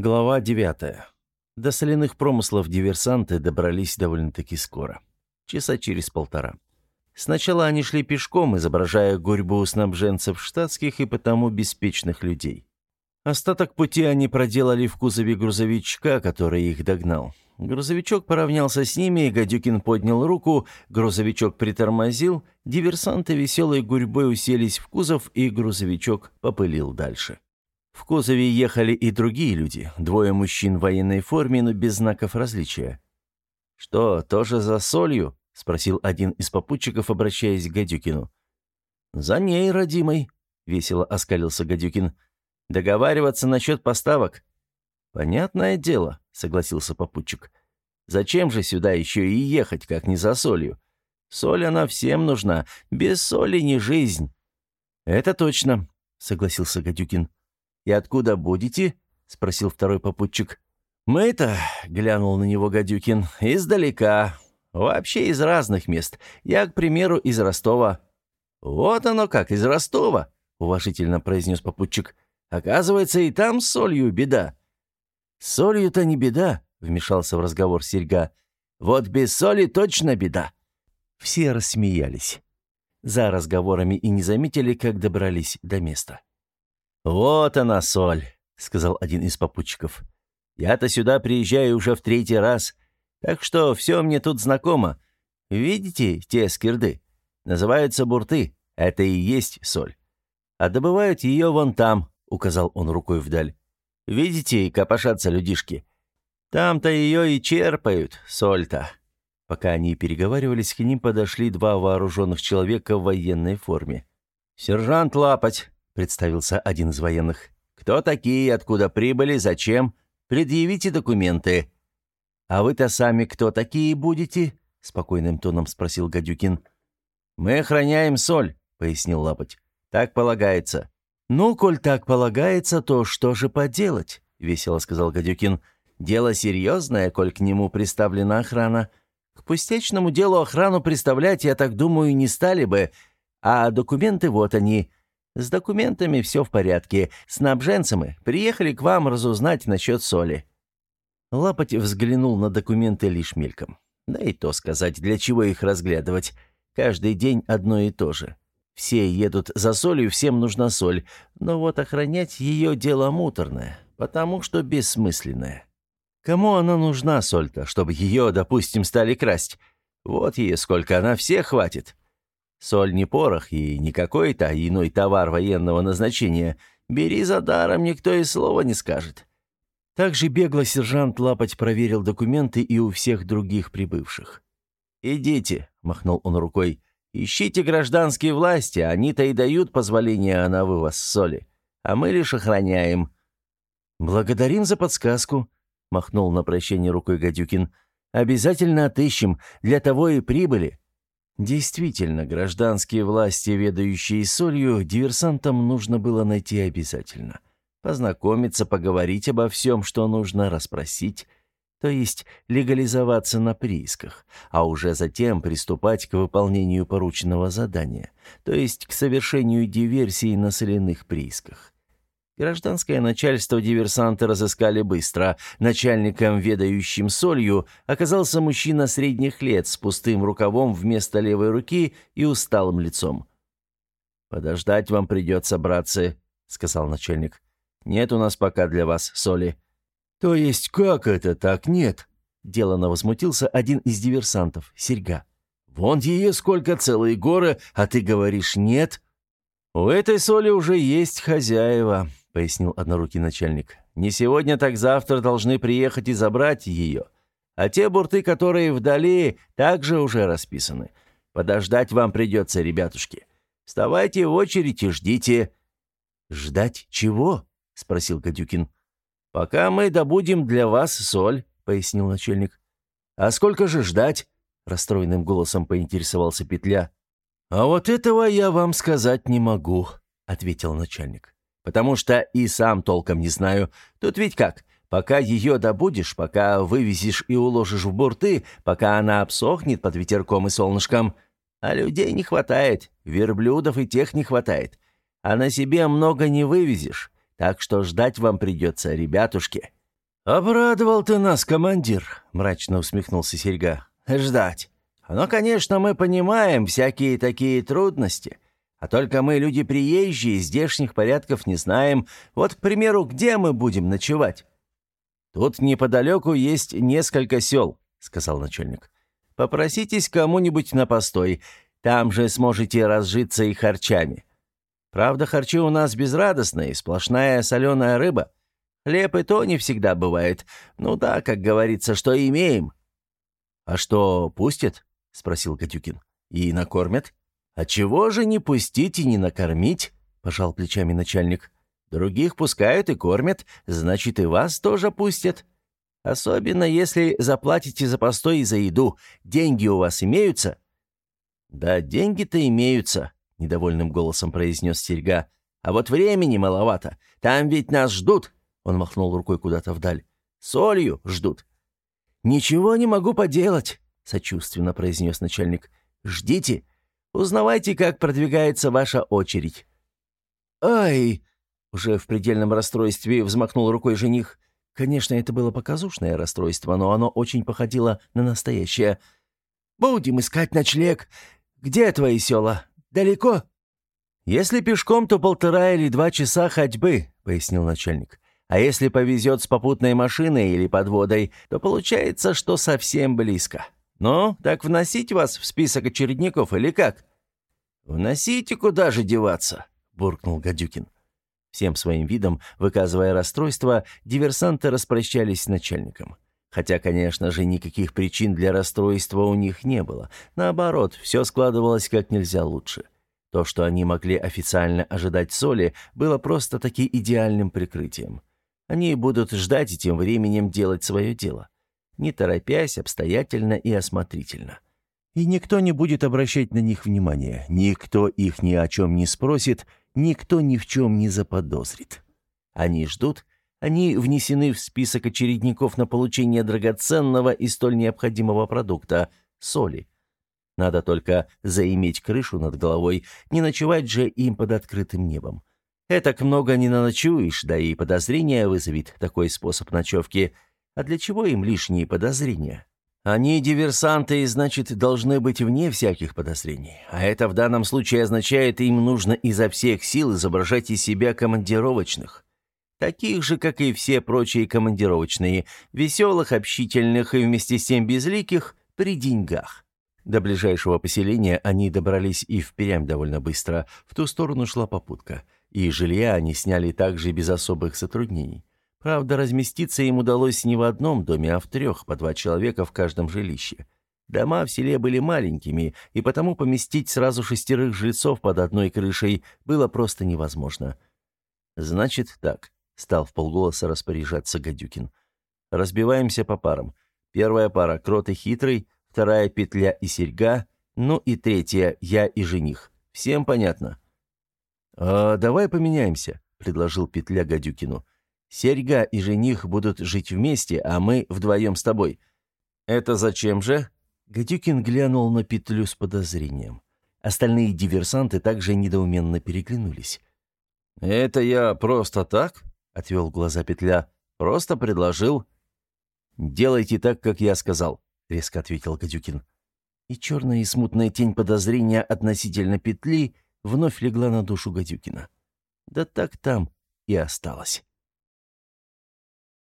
Глава 9. До соляных промыслов диверсанты добрались довольно-таки скоро. Часа через полтора. Сначала они шли пешком, изображая гурьбу снабженцев штатских и потому беспечных людей. Остаток пути они проделали в кузове грузовичка, который их догнал. Грузовичок поравнялся с ними, и Гадюкин поднял руку, грузовичок притормозил, диверсанты веселой гурьбой уселись в кузов, и грузовичок попылил дальше. В кузове ехали и другие люди, двое мужчин в военной форме, но без знаков различия. «Что, тоже за солью?» — спросил один из попутчиков, обращаясь к Гадюкину. «За ней, родимой», — весело оскалился Гадюкин. «Договариваться насчет поставок?» «Понятное дело», — согласился попутчик. «Зачем же сюда еще и ехать, как не за солью? Соль она всем нужна, без соли не жизнь». «Это точно», — согласился Гадюкин. «И откуда будете?» — спросил второй попутчик. «Мы-то», — глянул на него Гадюкин, — «издалека. Вообще из разных мест. Я, к примеру, из Ростова». «Вот оно как, из Ростова», — уважительно произнес попутчик. «Оказывается, и там с солью беда». «Солью-то не беда», — вмешался в разговор Серьга. «Вот без соли точно беда». Все рассмеялись. За разговорами и не заметили, как добрались до места. «Вот она, соль», — сказал один из попутчиков. «Я-то сюда приезжаю уже в третий раз, так что все мне тут знакомо. Видите те скирды? Называются бурты, это и есть соль. А добывают ее вон там», — указал он рукой вдаль. «Видите, копошатся людишки. Там-то ее и черпают, соль-то». Пока они переговаривались, к ним подошли два вооруженных человека в военной форме. «Сержант Лапоть», представился один из военных. «Кто такие, откуда прибыли, зачем? Предъявите документы». «А вы-то сами кто такие будете?» — спокойным тоном спросил Гадюкин. «Мы охраняем соль», — пояснил Лапоть. «Так полагается». «Ну, коль так полагается, то что же поделать?» — весело сказал Гадюкин. «Дело серьезное, коль к нему приставлена охрана. К пустячному делу охрану представлять, я так думаю, не стали бы. А документы вот они. С документами все в порядке. Снабженцы мы приехали к вам разузнать насчет соли». Лапоть взглянул на документы лишь мельком. Да и то сказать, для чего их разглядывать. Каждый день одно и то же. Все едут за солью, всем нужна соль. Но вот охранять ее дело муторное, потому что бессмысленное. Кому она нужна, соль-то, чтобы ее, допустим, стали красть? Вот ей сколько она всех хватит. Соль не порох и не какой-то иной товар военного назначения. Бери за даром, никто и слова не скажет. Также бегло сержант Лапоть проверил документы и у всех других прибывших. «Идите», — махнул он рукой, — «ищите гражданские власти, они-то и дают позволение на вывоз соли, а мы лишь охраняем». «Благодарим за подсказку», — махнул на прощение рукой Гадюкин. «Обязательно отыщем, для того и прибыли». Действительно, гражданские власти, ведающие солью, диверсантам нужно было найти обязательно. Познакомиться, поговорить обо всем, что нужно, расспросить, то есть легализоваться на приисках, а уже затем приступать к выполнению порученного задания, то есть к совершению диверсии на соляных приисках. Гражданское начальство диверсанты разыскали быстро. Начальником, ведающим солью, оказался мужчина средних лет с пустым рукавом вместо левой руки и усталым лицом. «Подождать вам придется, братцы», — сказал начальник. «Нет у нас пока для вас соли». «То есть как это так нет?» — делано возмутился один из диверсантов, Серьга. «Вон ее сколько, целые горы, а ты говоришь нет?» «У этой соли уже есть хозяева», — пояснил однорукий начальник. «Не сегодня, так завтра должны приехать и забрать ее. А те бурты, которые вдали, также уже расписаны. Подождать вам придется, ребятушки. Вставайте в очередь и ждите». «Ждать чего?» — спросил Гадюкин. «Пока мы добудем для вас соль», — пояснил начальник. «А сколько же ждать?» — расстроенным голосом поинтересовался Петля. «А вот этого я вам сказать не могу», — ответил начальник потому что и сам толком не знаю. Тут ведь как, пока ее добудешь, пока вывезешь и уложишь в бурты, пока она обсохнет под ветерком и солнышком. А людей не хватает, верблюдов и тех не хватает. А на себе много не вывезешь, так что ждать вам придется, ребятушки. «Обрадовал ты нас, командир», — мрачно усмехнулся Серьга. «Ждать. Но, конечно, мы понимаем всякие такие трудности. А только мы люди приезжие, здешних порядков не знаем. Вот, к примеру, где мы будем ночевать?» «Тут неподалеку есть несколько сел», — сказал начальник. «Попроситесь кому-нибудь на постой. Там же сможете разжиться и харчами. Правда, харчи у нас безрадостные, сплошная соленая рыба». Хлеб и то не всегда бывает. Ну да, как говорится, что имеем». «А что, пустят?» — спросил Катюкин. «И накормят?» «А чего же не пустить и не накормить?» — пожал плечами начальник. «Других пускают и кормят, значит, и вас тоже пустят. Особенно, если заплатите за постой и за еду. Деньги у вас имеются?» «Да деньги-то имеются», — недовольным голосом произнес Серьга. «А вот времени маловато. Там ведь нас ждут. Он махнул рукой куда-то вдаль. «Солью ждут». «Ничего не могу поделать», — сочувственно произнес начальник. «Ждите. Узнавайте, как продвигается ваша очередь». «Ай!» — уже в предельном расстройстве взмахнул рукой жених. Конечно, это было показушное расстройство, но оно очень походило на настоящее. «Будем искать ночлег. Где твои села? Далеко?» «Если пешком, то полтора или два часа ходьбы», — пояснил начальник. А если повезет с попутной машиной или подводой, то получается, что совсем близко. Ну, так вносить вас в список очередников или как?» «Вносите, куда же деваться?» — буркнул Гадюкин. Всем своим видом, выказывая расстройство, диверсанты распрощались с начальником. Хотя, конечно же, никаких причин для расстройства у них не было. Наоборот, все складывалось как нельзя лучше. То, что они могли официально ожидать соли, было просто-таки идеальным прикрытием. Они будут ждать и тем временем делать свое дело. Не торопясь, обстоятельно и осмотрительно. И никто не будет обращать на них внимания, никто их ни о чем не спросит, никто ни в чем не заподозрит. Они ждут, они внесены в список очередников на получение драгоценного и столь необходимого продукта – соли. Надо только заиметь крышу над головой, не ночевать же им под открытым небом. Этак много не наночуешь, да и подозрения вызовет такой способ ночевки. А для чего им лишние подозрения? Они диверсанты и, значит, должны быть вне всяких подозрений. А это в данном случае означает, им нужно изо всех сил изображать из себя командировочных. Таких же, как и все прочие командировочные, веселых, общительных и вместе с тем безликих, при деньгах. До ближайшего поселения они добрались и впрямь довольно быстро. В ту сторону шла попутка – и жилья они сняли также без особых затруднений. Правда, разместиться им удалось не в одном доме, а в трех, по два человека в каждом жилище. Дома в селе были маленькими, и потому поместить сразу шестерых жильцов под одной крышей было просто невозможно. «Значит так», — стал в полголоса распоряжаться Гадюкин. «Разбиваемся по парам. Первая пара — крот и хитрый, вторая — петля и серьга, ну и третья — я и жених. Всем понятно?» «А давай поменяемся», — предложил Петля Гадюкину. «Серьга и жених будут жить вместе, а мы вдвоем с тобой». «Это зачем же?» Гадюкин глянул на Петлю с подозрением. Остальные диверсанты также недоуменно переглянулись. «Это я просто так?» — отвел глаза Петля. «Просто предложил». «Делайте так, как я сказал», — резко ответил Гадюкин. И черная и смутная тень подозрения относительно Петли — вновь легла на душу Гадюкина. Да так там и осталось.